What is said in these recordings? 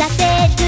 立て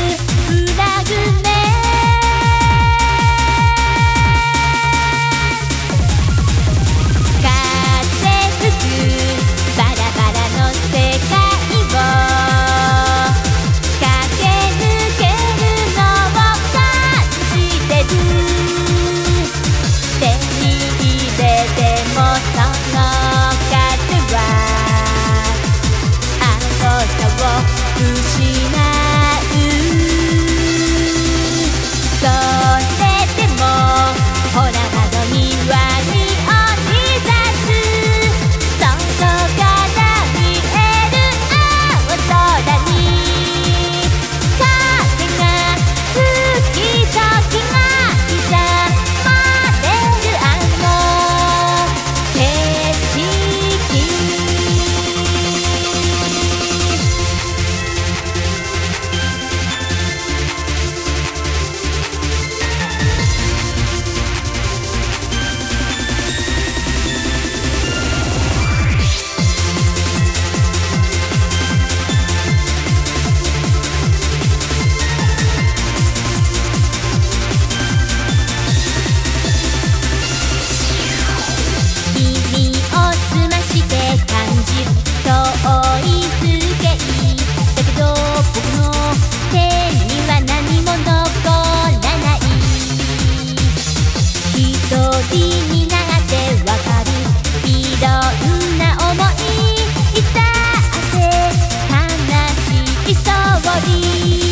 り。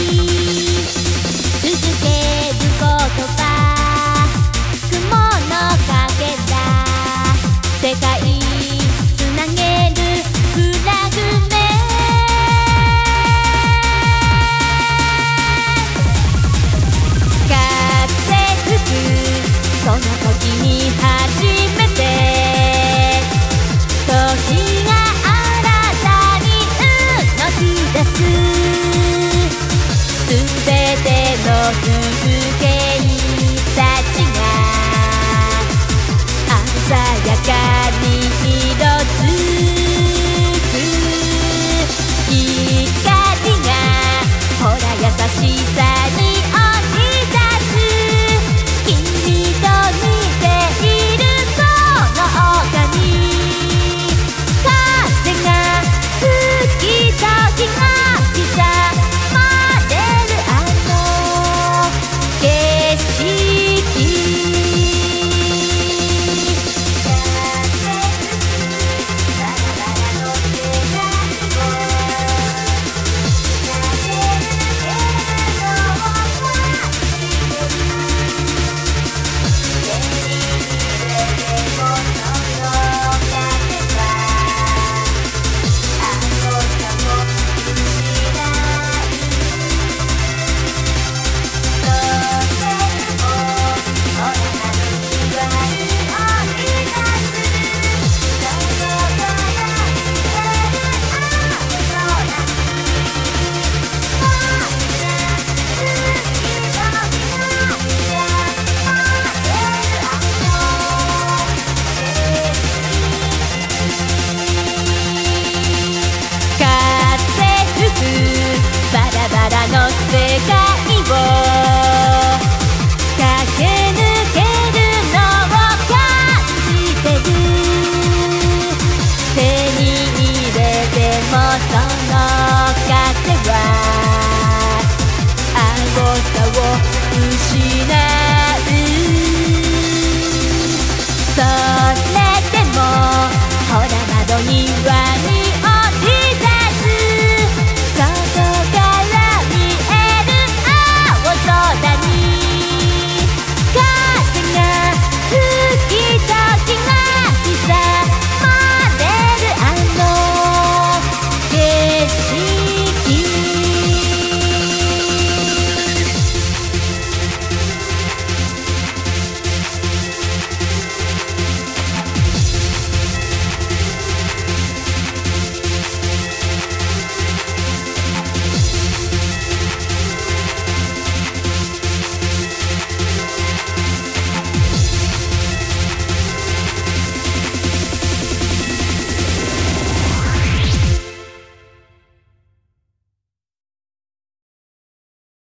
続けることが she said.